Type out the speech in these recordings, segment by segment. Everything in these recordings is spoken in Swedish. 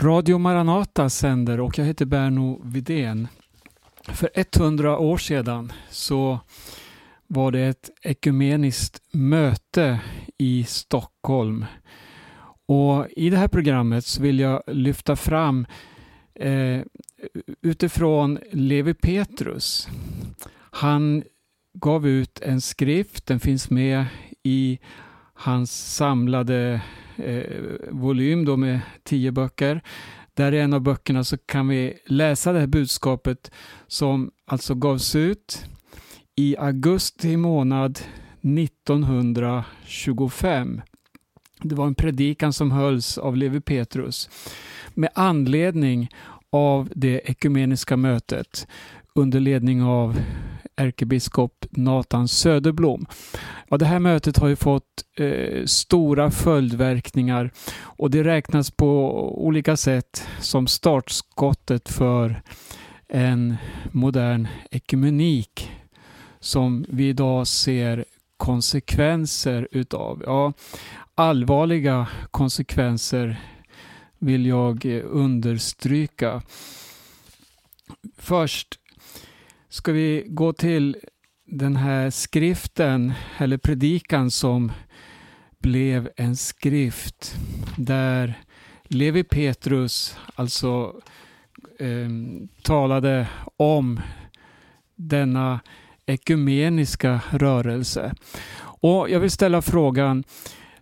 Radio Maranata sänder och jag heter Berno Vidén. För 100 år sedan så var det ett ekumeniskt möte i Stockholm. Och I det här programmet så vill jag lyfta fram eh, utifrån Levi Petrus. Han gav ut en skrift, den finns med i hans samlade eh, volym då med tio böcker. Där i en av böckerna så kan vi läsa det här budskapet som alltså gavs ut i augusti månad 1925. Det var en predikan som hölls av Levi Petrus med anledning av det ekumeniska mötet under ledning av ärkebiskop Nathan Söderblom. Ja, det här mötet har ju fått eh, stora följdverkningar och det räknas på olika sätt som startskottet för en modern ekumenik som vi idag ser konsekvenser utav. Ja, allvarliga konsekvenser vill jag eh, understryka. Först ska vi gå till den här skriften eller predikan som blev en skrift där Levi Petrus alltså eh, talade om denna ekumeniska rörelse. Och Jag vill ställa frågan,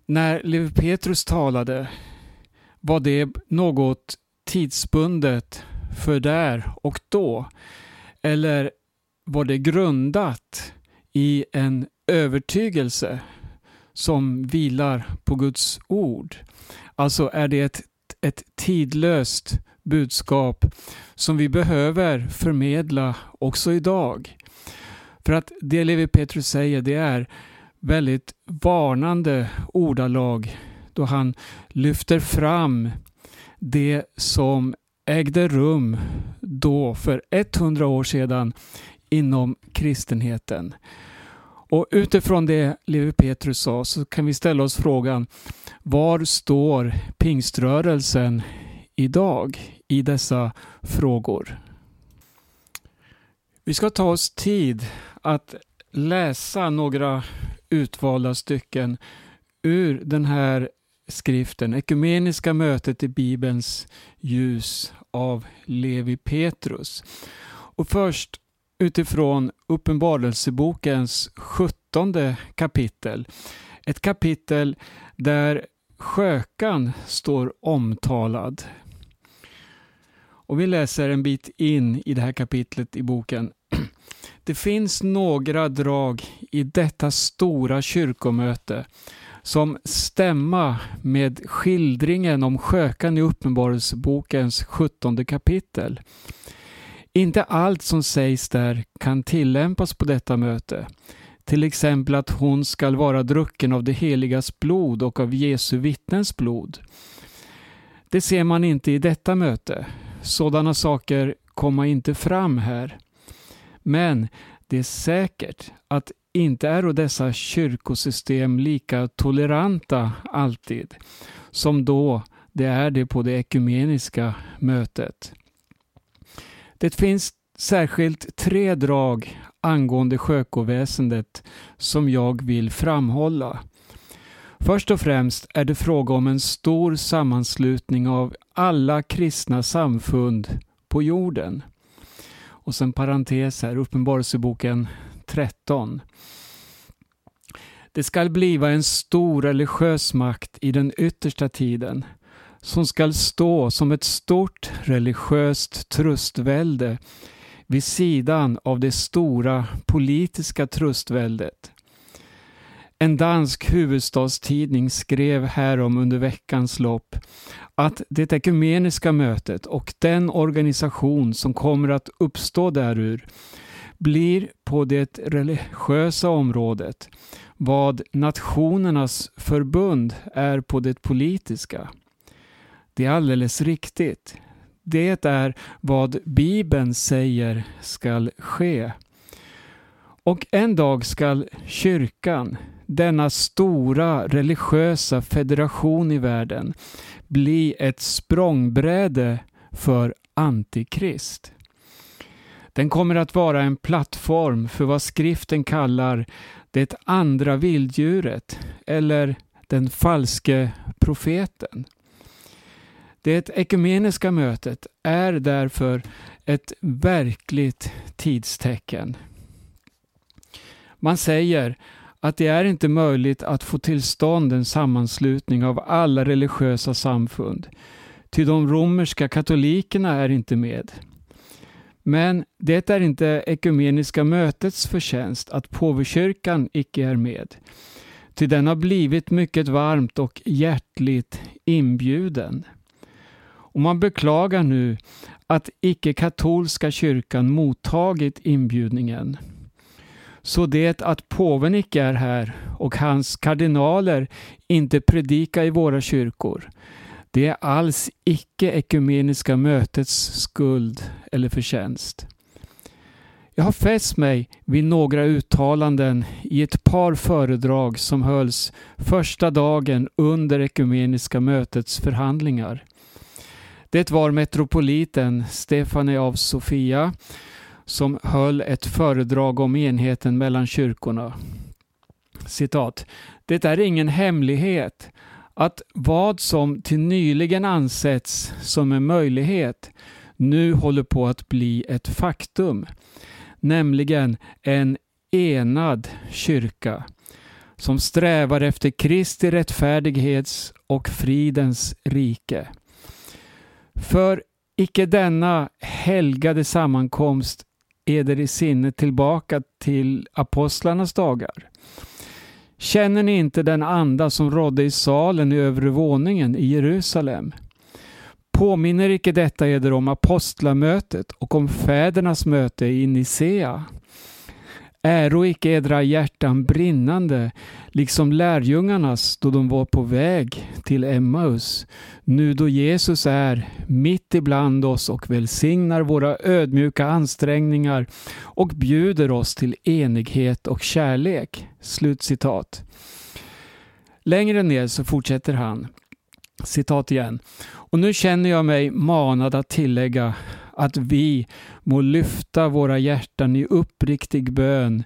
när Levi Petrus talade, var det något tidsbundet för där och då? Eller var det grundat i en övertygelse som vilar på Guds ord? Alltså är det ett, ett tidlöst budskap som vi behöver förmedla också idag. För att det Levi Petrus säger det är väldigt varnande ordalag då han lyfter fram det som ägde rum då för 100 år sedan inom kristenheten. Och utifrån det Levi Petrus sa så kan vi ställa oss frågan var står pingströrelsen idag i dessa frågor? Vi ska ta oss tid att läsa några utvalda stycken ur den här skriften, Ekumeniska mötet i Bibelns ljus av Levi Petrus. Och först utifrån Uppenbarelsebokens sjuttonde kapitel. Ett kapitel där skökan står omtalad. Och Vi läser en bit in i det här kapitlet i boken. Det finns några drag i detta stora kyrkomöte som stämma med skildringen om skökan i Uppenbarelsebokens sjuttonde kapitel. Inte allt som sägs där kan tillämpas på detta möte. Till exempel att hon skall vara drucken av det heligas blod och av Jesu vittnens blod. Det ser man inte i detta möte. Sådana saker komma inte fram här. Men det är säkert att inte är dessa kyrkosystem lika toleranta alltid som då det är det på det ekumeniska mötet. Det finns särskilt tre drag angående sjökoväsendet som jag vill framhålla. Först och främst är det fråga om en stor sammanslutning av alla kristna samfund på jorden. Och sen parentes här, Uppenbarelseboken 13. Det skall bliva en stor religiös makt i den yttersta tiden som skall stå som ett stort religiöst tröstvälde vid sidan av det stora politiska tröstväldet. En dansk huvudstadstidning skrev härom under veckans lopp att det ekumeniska mötet och den organisation som kommer att uppstå därur blir på det religiösa området vad nationernas förbund är på det politiska. Det är alldeles riktigt. Det är vad Bibeln säger skall ske. Och en dag skall kyrkan, denna stora religiösa federation i världen, bli ett språngbräde för Antikrist. Den kommer att vara en plattform för vad skriften kallar det andra vilddjuret eller den falske profeten. Det ekumeniska mötet är därför ett verkligt tidstecken. Man säger att det är inte möjligt att få till stånd en sammanslutning av alla religiösa samfund, ty de romerska katolikerna är inte med. Men det är inte ekumeniska mötets förtjänst att påvekyrkan icke är med, ty den har blivit mycket varmt och hjärtligt inbjuden. Och man beklagar nu att icke-katolska kyrkan mottagit inbjudningen. Så det att påven icke är här och hans kardinaler inte predikar i våra kyrkor, det är alls icke ekumeniska mötets skuld eller förtjänst. Jag har fäst mig vid några uttalanden i ett par föredrag som hölls första dagen under ekumeniska mötets förhandlingar. Det var metropoliten Stefane av Sofia som höll ett föredrag om enheten mellan kyrkorna. Citat. Det är ingen hemlighet att vad som till nyligen ansetts som en möjlighet nu håller på att bli ett faktum, nämligen en enad kyrka som strävar efter Kristi rättfärdighets och fridens rike. För icke denna helgade sammankomst eder i sinne tillbaka till apostlarnas dagar. Känner ni inte den anda som rådde i salen i övre våningen i Jerusalem? Påminner icke detta eder om apostlamötet och om fädernas möte i Nicea? Äro icke edra hjärtan brinnande, liksom lärjungarnas då de var på väg till Emmaus, nu då Jesus är mitt ibland oss och välsignar våra ödmjuka ansträngningar och bjuder oss till enighet och kärlek. Slutcitat. Längre ner så fortsätter han. Citat igen. Och nu känner jag mig manad att tillägga att vi må lyfta våra hjärtan i uppriktig bön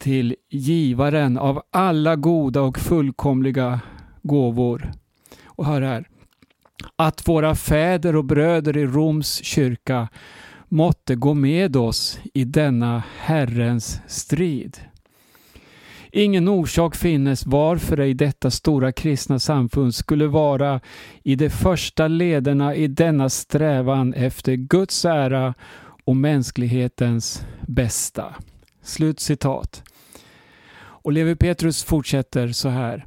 till givaren av alla goda och fullkomliga gåvor. Och hör här. Att våra fäder och bröder i Roms kyrka måtte gå med oss i denna Herrens strid. Ingen orsak finnes varför ej detta stora kristna samfund skulle vara i de första lederna i denna strävan efter Guds ära och mänsklighetens bästa. Slut citat. Och Levi Petrus fortsätter så här.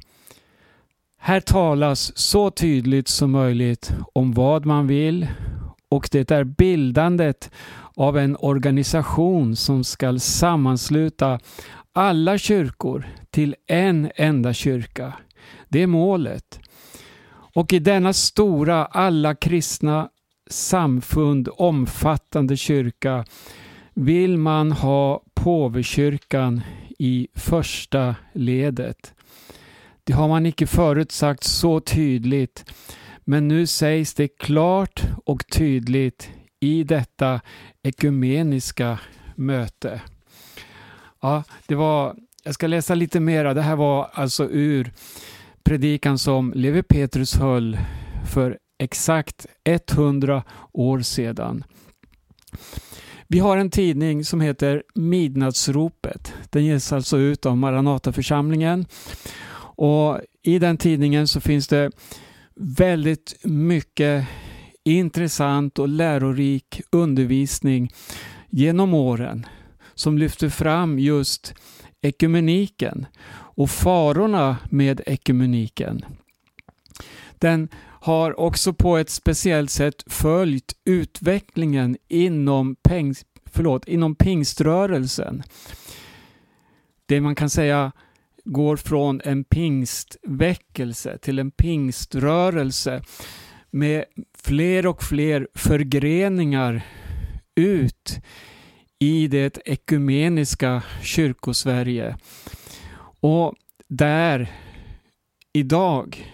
Här talas så tydligt som möjligt om vad man vill och det är bildandet av en organisation som skall sammansluta alla kyrkor till en enda kyrka. Det är målet. Och i denna stora, alla kristna samfund omfattande kyrka vill man ha påvekyrkan i första ledet. Det har man icke förut sagt så tydligt, men nu sägs det klart och tydligt i detta ekumeniska möte. Ja, det var, jag ska läsa lite mera. Det här var alltså ur predikan som Levi Petrus höll för exakt 100 år sedan. Vi har en tidning som heter Midnattsropet. Den ges alltså ut av Maranataförsamlingen. Och I den tidningen så finns det väldigt mycket intressant och lärorik undervisning genom åren som lyfter fram just ekumeniken och farorna med ekumeniken. Den har också på ett speciellt sätt följt utvecklingen inom, peng, förlåt, inom pingströrelsen. Det man kan säga går från en pingstväckelse till en pingströrelse med fler och fler förgreningar ut i det ekumeniska kyrkosverige. Och där idag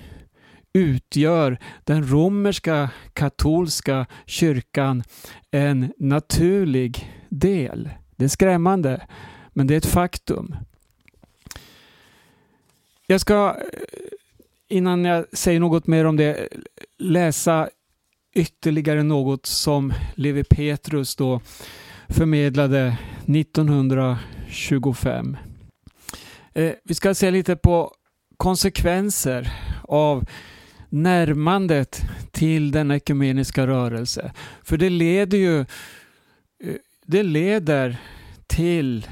utgör den romerska katolska kyrkan en naturlig del. Det är skrämmande, men det är ett faktum. Jag ska, eh, innan jag säger något mer om det, läsa ytterligare något som Levi Petrus då förmedlade 1925. Eh, vi ska se lite på konsekvenser av närmandet till den ekumeniska rörelse. För det leder ju eh, det leder till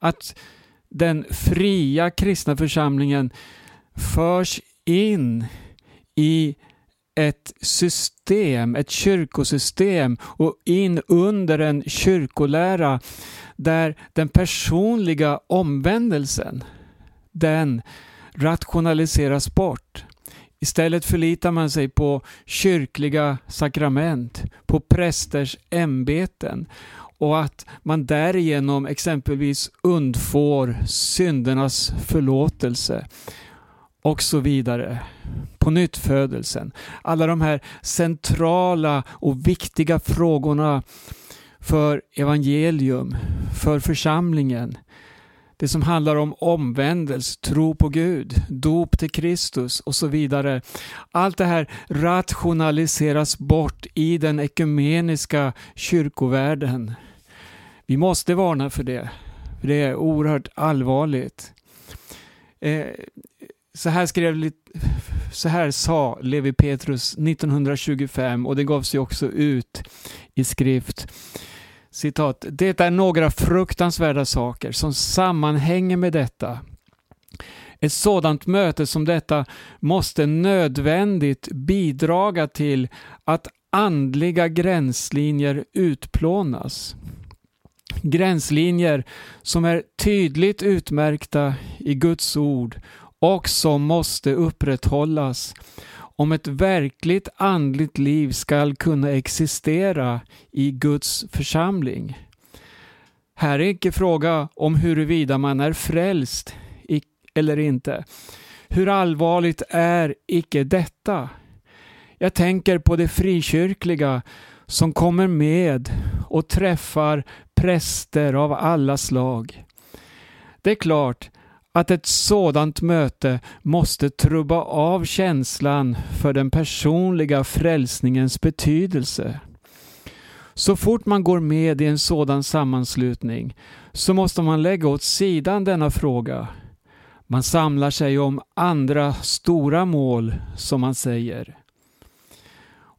att den fria kristna församlingen förs in i ett system, ett kyrkosystem och in under en kyrkolära där den personliga omvändelsen, den rationaliseras bort. Istället förlitar man sig på kyrkliga sakrament, på prästers ämbeten och att man därigenom exempelvis undfår syndernas förlåtelse och så vidare. På nyttfödelsen. Alla de här centrala och viktiga frågorna för evangelium, för församlingen. Det som handlar om omvändelse, tro på Gud, dop till Kristus och så vidare. Allt det här rationaliseras bort i den ekumeniska kyrkovärlden. Vi måste varna för det. För det är oerhört allvarligt. Eh, så här skrev så här sa Levi Petrus 1925 och det gavs ju också ut i skrift. Citat. Det är några fruktansvärda saker som sammanhänger med detta. Ett sådant möte som detta måste nödvändigt bidraga till att andliga gränslinjer utplånas. Gränslinjer som är tydligt utmärkta i Guds ord och som måste upprätthållas om ett verkligt andligt liv skall kunna existera i Guds församling. Här är inte fråga om huruvida man är frälst eller inte. Hur allvarligt är icke detta? Jag tänker på det frikyrkliga som kommer med och träffar präster av alla slag. Det är klart att ett sådant möte måste trubba av känslan för den personliga frälsningens betydelse. Så fort man går med i en sådan sammanslutning så måste man lägga åt sidan denna fråga. Man samlar sig om andra stora mål, som man säger.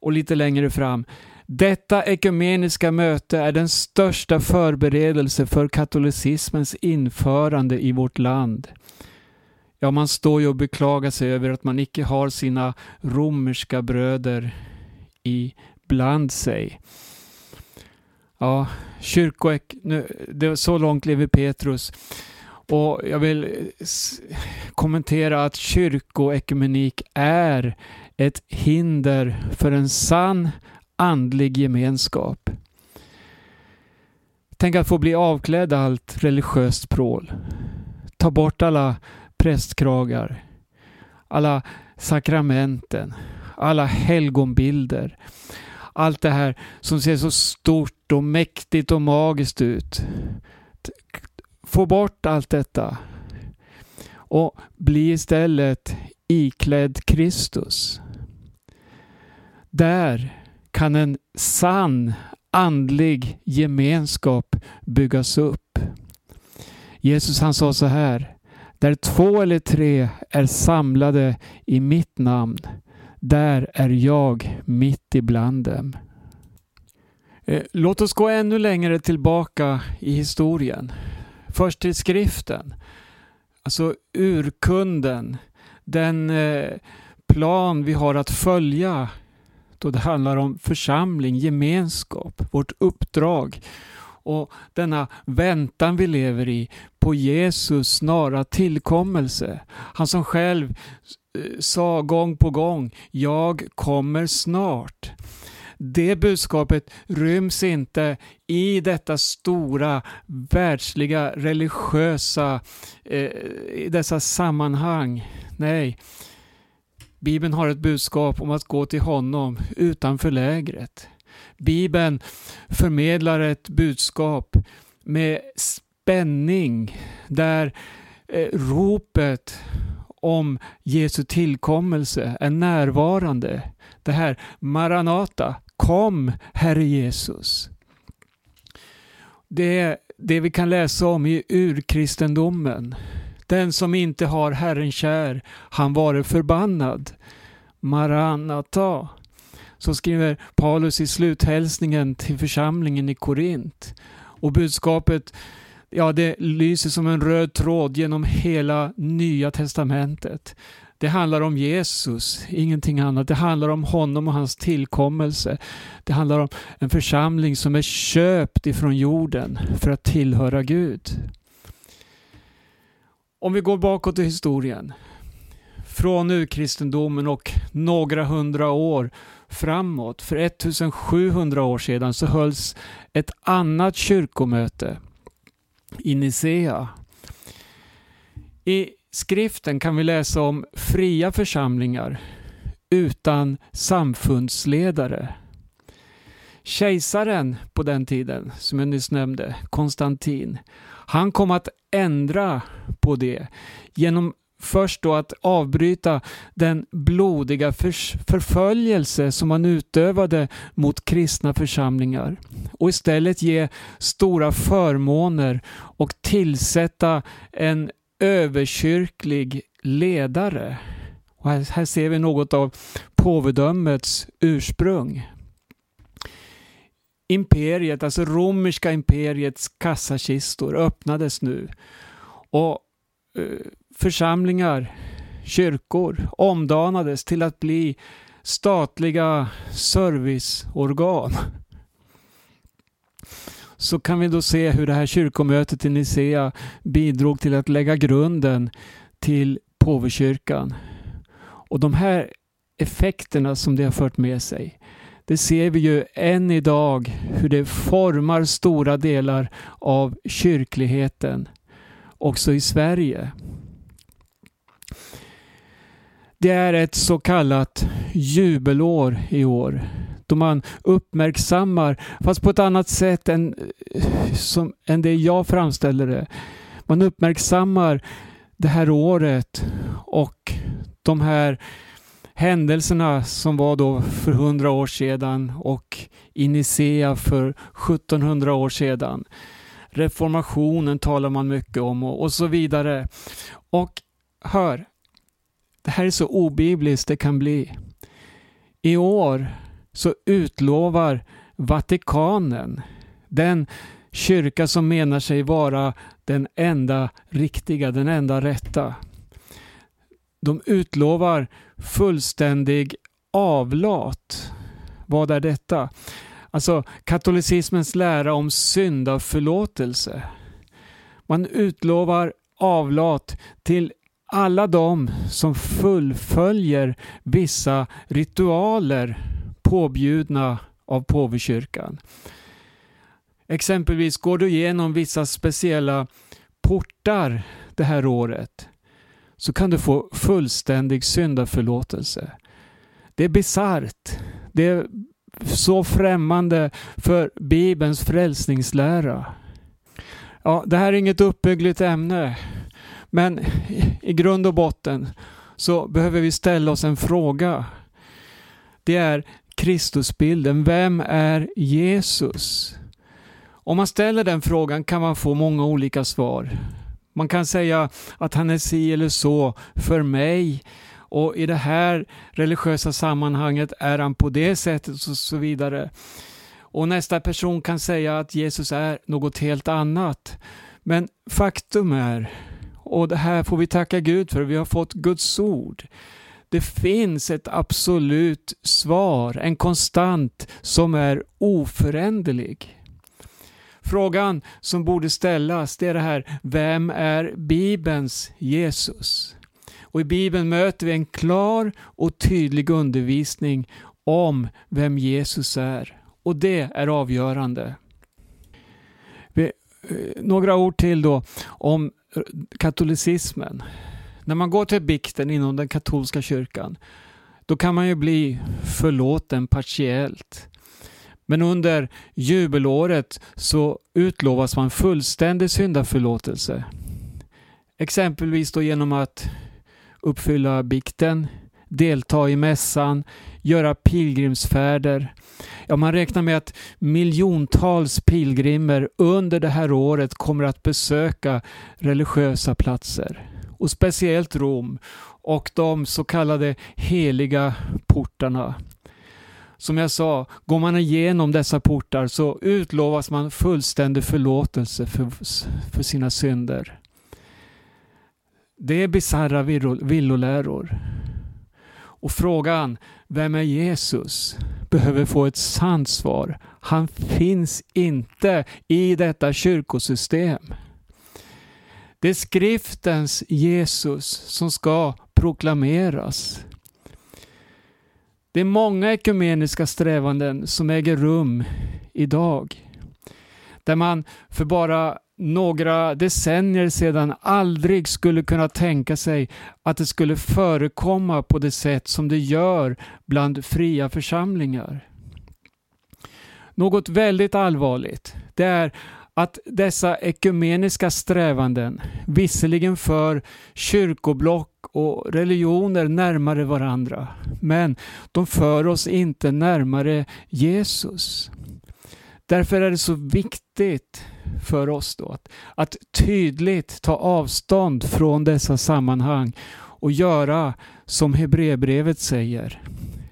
Och lite längre fram. Detta ekumeniska möte är den största förberedelse för katolicismens införande i vårt land. Ja, man står ju och beklagar sig över att man icke har sina romerska bröder ibland sig. Ja, kyrkoek... det var så långt lever Petrus. Och jag vill kommentera att kyrkoekumenik är ett hinder för en sann andlig gemenskap. Tänk att få bli avklädd allt religiöst prål. Ta bort alla prästkragar, alla sakramenten, alla helgonbilder. Allt det här som ser så stort och mäktigt och magiskt ut. Få bort allt detta och bli istället iklädd Kristus. Där kan en sann andlig gemenskap byggas upp. Jesus han sa så här, där två eller tre är samlade i mitt namn, där är jag mitt ibland dem. Eh, låt oss gå ännu längre tillbaka i historien. Först till skriften. Alltså urkunden. Den eh, plan vi har att följa då det handlar om församling, gemenskap, vårt uppdrag och denna väntan vi lever i på Jesus snara tillkommelse. Han som själv eh, sa gång på gång, jag kommer snart. det budskapet ryms inte i detta stora världsliga religiösa, eh, i dessa sammanhang. Nej, Bibeln har ett budskap om att gå till honom utanför lägret. Bibeln förmedlar ett budskap med spänning där eh, ropet om Jesu tillkommelse är närvarande. Det här Maranata, kom Herre Jesus. Det är det vi kan läsa om i urkristendomen. Den som inte har Herren kär, han vare förbannad. Maranata. Så skriver Paulus i sluthälsningen till församlingen i Korint. Och budskapet ja, det lyser som en röd tråd genom hela Nya Testamentet. Det handlar om Jesus, ingenting annat. Det handlar om honom och hans tillkommelse. Det handlar om en församling som är köpt ifrån jorden för att tillhöra Gud. Om vi går bakåt i historien. Från urkristendomen och några hundra år framåt, för 1700 år sedan, så hölls ett annat kyrkomöte i Nicea. I skriften kan vi läsa om fria församlingar utan samfundsledare. Kejsaren på den tiden, som jag nyss nämnde, Konstantin, han kom att ändra på det genom först då att avbryta den blodiga förföljelse som man utövade mot kristna församlingar och istället ge stora förmåner och tillsätta en överkyrklig ledare. Och här, här ser vi något av påvedömets ursprung. Imperiet, alltså romerska imperiets kassakistor öppnades nu och eh, församlingar, kyrkor omdanades till att bli statliga serviceorgan. Så kan vi då se hur det här kyrkomötet i Nicea bidrog till att lägga grunden till påvekyrkan. Och de här effekterna som det har fört med sig, det ser vi ju än idag hur det formar stora delar av kyrkligheten också i Sverige. Det är ett så kallat jubelår i år då man uppmärksammar, fast på ett annat sätt än, som, än det jag framställer det. Man uppmärksammar det här året och de här händelserna som var då för hundra år sedan och i Nicea för 1700 år sedan. Reformationen talar man mycket om och, och så vidare. Och hör, det här är så obibliskt det kan bli. I år så utlovar Vatikanen, den kyrka som menar sig vara den enda riktiga, den enda rätta. De utlovar fullständig avlat. Vad är detta? Alltså katolicismens lära om syndaförlåtelse. Man utlovar avlat till alla de som fullföljer vissa ritualer påbjudna av påvekyrkan. Exempelvis går du igenom vissa speciella portar det här året så kan du få fullständig syndaförlåtelse. Det är bisarrt. Det är så främmande för Bibelns frälsningslära. Ja, det här är inget uppbyggligt ämne, men i grund och botten så behöver vi ställa oss en fråga. Det är Kristusbilden. Vem är Jesus? Om man ställer den frågan kan man få många olika svar. Man kan säga att han är si eller så för mig och i det här religiösa sammanhanget är han på det sättet och så vidare. Och nästa person kan säga att Jesus är något helt annat. Men faktum är, och det här får vi tacka Gud för, vi har fått Guds ord. Det finns ett absolut svar, en konstant som är oföränderlig. Frågan som borde ställas det är det här, vem är Bibelns Jesus? Och I Bibeln möter vi en klar och tydlig undervisning om vem Jesus är. Och det är avgörande. Eh, några ord till då om katolicismen. När man går till bikten inom den katolska kyrkan då kan man ju bli förlåten partiellt. Men under jubelåret så utlovas man fullständig syndaförlåtelse. Exempelvis då genom att uppfylla bikten, delta i mässan, göra pilgrimsfärder. Ja, man räknar med att miljontals pilgrimer under det här året kommer att besöka religiösa platser. Och speciellt Rom och de så kallade heliga portarna. Som jag sa, går man igenom dessa portar så utlovas man fullständig förlåtelse för, för sina synder. Det är bisarra villoläror. Och frågan, vem är Jesus? behöver få ett sant svar. Han finns inte i detta kyrkosystem. Det är skriftens Jesus som ska proklameras. Det är många ekumeniska strävanden som äger rum idag. Där man för bara några decennier sedan aldrig skulle kunna tänka sig att det skulle förekomma på det sätt som det gör bland fria församlingar. Något väldigt allvarligt, det är att dessa ekumeniska strävanden visserligen för kyrkoblock och religioner närmare varandra, men de för oss inte närmare Jesus. Därför är det så viktigt för oss då att, att tydligt ta avstånd från dessa sammanhang och göra som Hebreerbrevet säger.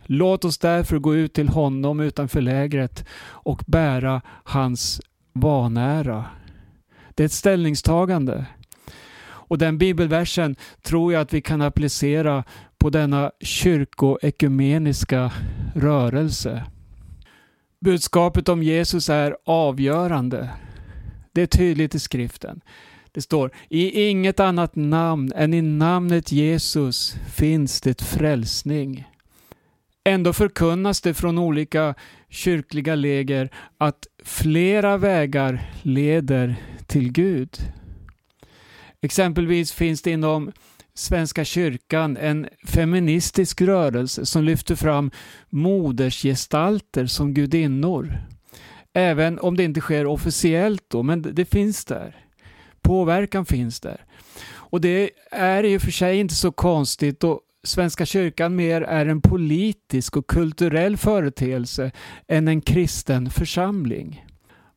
Låt oss därför gå ut till honom utanför lägret och bära hans vanära. Det är ett ställningstagande. Och den bibelversen tror jag att vi kan applicera på denna kyrkoekumeniska rörelse. Budskapet om Jesus är avgörande. Det är tydligt i skriften. Det står i inget annat namn än i namnet Jesus finns det frälsning. Ändå förkunnas det från olika kyrkliga läger att flera vägar leder till Gud. Exempelvis finns det inom Svenska kyrkan en feministisk rörelse som lyfter fram modersgestalter som gudinnor. Även om det inte sker officiellt då, men det finns där. Påverkan finns där. Och det är i och för sig inte så konstigt och Svenska kyrkan mer är en politisk och kulturell företeelse än en kristen församling.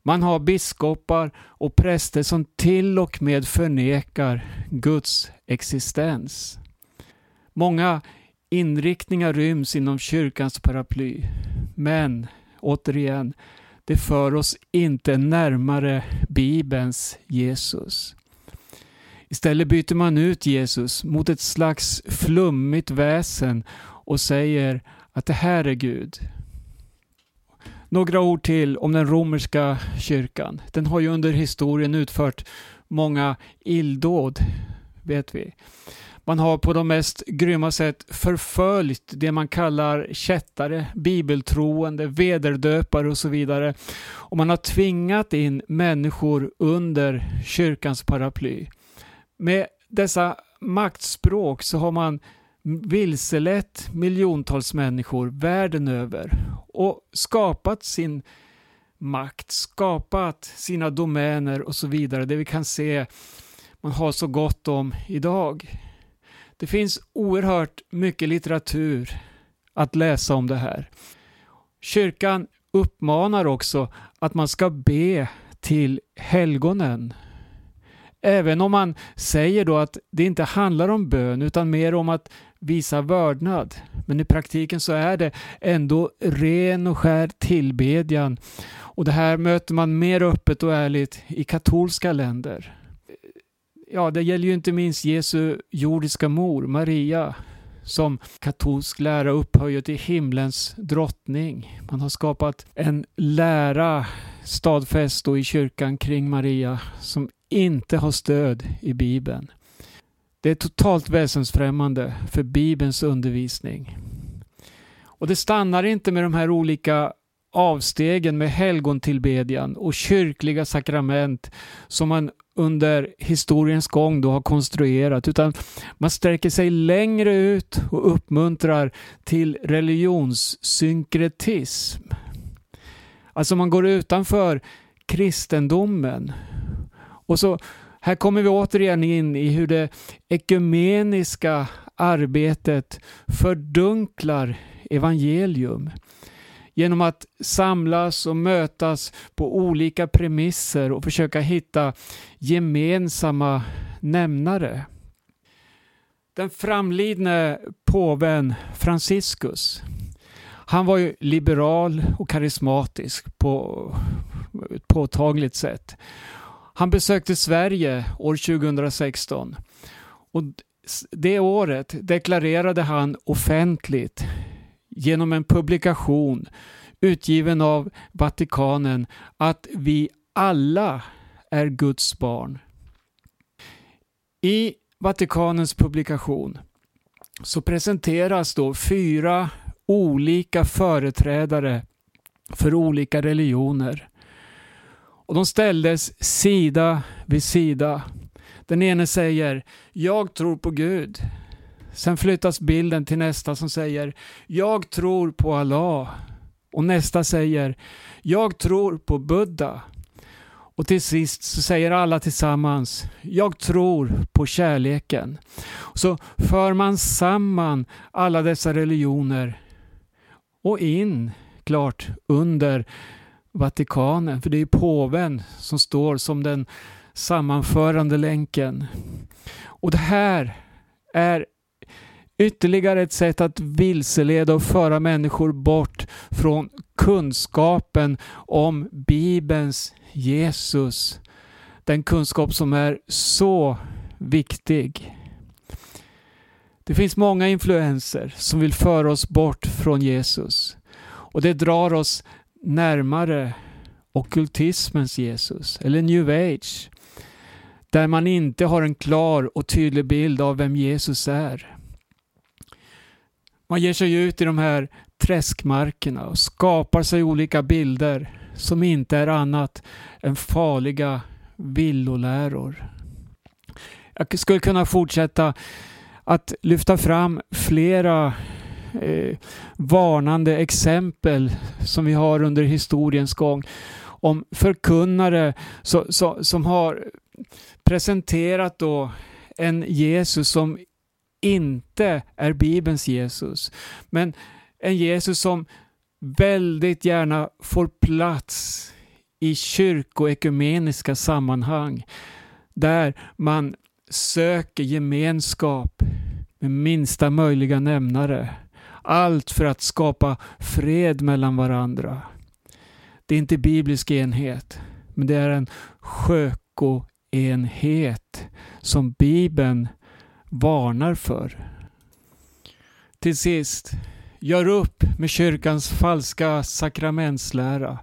Man har biskopar och präster som till och med förnekar Guds existens. Många inriktningar ryms inom kyrkans paraply. Men, återigen, det för oss inte närmare Bibelns Jesus. Istället byter man ut Jesus mot ett slags flummigt väsen och säger att det här är Gud. Några ord till om den romerska kyrkan. Den har ju under historien utfört många illdåd, vet vi. Man har på de mest grymma sätt förföljt det man kallar kättare, bibeltroende, vederdöpare och så vidare. Och man har tvingat in människor under kyrkans paraply. Med dessa maktspråk så har man vilselett miljontals människor världen över och skapat sin makt, skapat sina domäner och så vidare. Det vi kan se man har så gott om idag. Det finns oerhört mycket litteratur att läsa om det här. Kyrkan uppmanar också att man ska be till helgonen. Även om man säger då att det inte handlar om bön utan mer om att visa vördnad. Men i praktiken så är det ändå ren och skär tillbedjan. Och det här möter man mer öppet och ärligt i katolska länder. Ja, det gäller ju inte minst Jesu jordiska mor, Maria, som katolsk lära upphöjer till himlens drottning. Man har skapat en lära stadfäst i kyrkan kring Maria som inte har stöd i Bibeln. Det är totalt väsensfrämmande för Bibelns undervisning. Och det stannar inte med de här olika avstegen med helgontillbedjan och kyrkliga sakrament som man under historiens gång då har konstruerat utan man sträcker sig längre ut och uppmuntrar till religionssynkretism. Alltså man går utanför kristendomen. Och så här kommer vi återigen in i hur det ekumeniska arbetet fördunklar evangelium genom att samlas och mötas på olika premisser och försöka hitta gemensamma nämnare. Den framlidne påven Franciscus han var ju liberal och karismatisk på ett påtagligt sätt. Han besökte Sverige år 2016 och det året deklarerade han offentligt genom en publikation utgiven av Vatikanen att vi alla är Guds barn. I Vatikanens publikation så presenteras då fyra olika företrädare för olika religioner. Och de ställdes sida vid sida. Den ene säger Jag tror på Gud. Sen flyttas bilden till nästa som säger Jag tror på Allah. Och nästa säger Jag tror på Buddha. Och till sist så säger alla tillsammans Jag tror på kärleken. Så för man samman alla dessa religioner och in, klart, under Vatikanen. För det är påven som står som den sammanförande länken. Och det här är ytterligare ett sätt att vilseleda och föra människor bort från kunskapen om Bibelns Jesus. Den kunskap som är så viktig. Det finns många influenser som vill föra oss bort från Jesus. Och det drar oss närmare okultismens Jesus, eller new age. Där man inte har en klar och tydlig bild av vem Jesus är. Man ger sig ut i de här träskmarkerna och skapar sig olika bilder som inte är annat än farliga villoläror. Jag skulle kunna fortsätta att lyfta fram flera eh, varnande exempel som vi har under historiens gång om förkunnare så, så, som har presenterat då en Jesus som inte är Bibelns Jesus. Men en Jesus som väldigt gärna får plats i kyrkoekumeniska sammanhang där man söker gemenskap med minsta möjliga nämnare. Allt för att skapa fred mellan varandra. Det är inte biblisk enhet, men det är en sjökoenhet som Bibeln varnar för. Till sist, gör upp med kyrkans falska sakramentslära.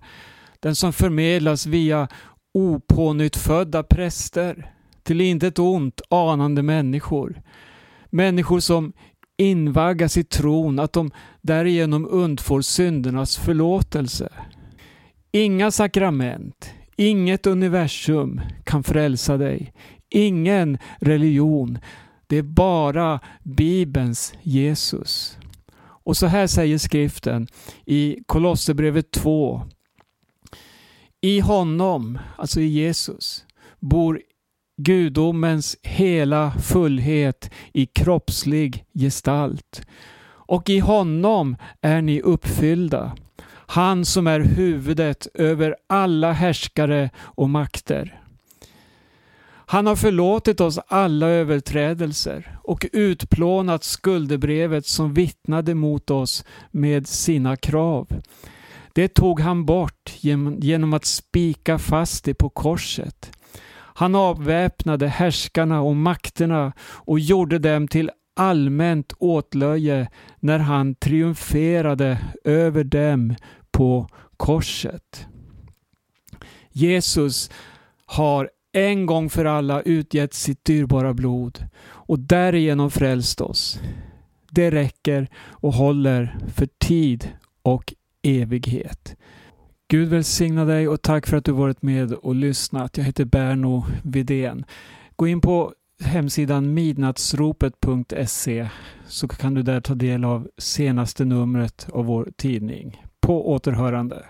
Den som förmedlas via opånyttfödda präster till intet ont anande människor. Människor som invaggas i tron att de därigenom undfår syndernas förlåtelse. Inga sakrament, inget universum kan frälsa dig. Ingen religion. Det är bara Bibelns Jesus. Och så här säger skriften i Kolosserbrevet 2. I honom, alltså i Jesus, bor gudomens hela fullhet i kroppslig gestalt. Och i honom är ni uppfyllda. Han som är huvudet över alla härskare och makter. Han har förlåtit oss alla överträdelser och utplånat skuldebrevet som vittnade mot oss med sina krav. Det tog han bort genom att spika fast det på korset. Han avväpnade härskarna och makterna och gjorde dem till allmänt åtlöje när han triumferade över dem på korset. Jesus har en gång för alla utgett sitt dyrbara blod och därigenom frälst oss. Det räcker och håller för tid och evighet. Gud välsigna dig och tack för att du varit med och lyssnat. Jag heter Berno Vidén. Gå in på hemsidan midnattsropet.se så kan du där ta del av senaste numret av vår tidning. På återhörande.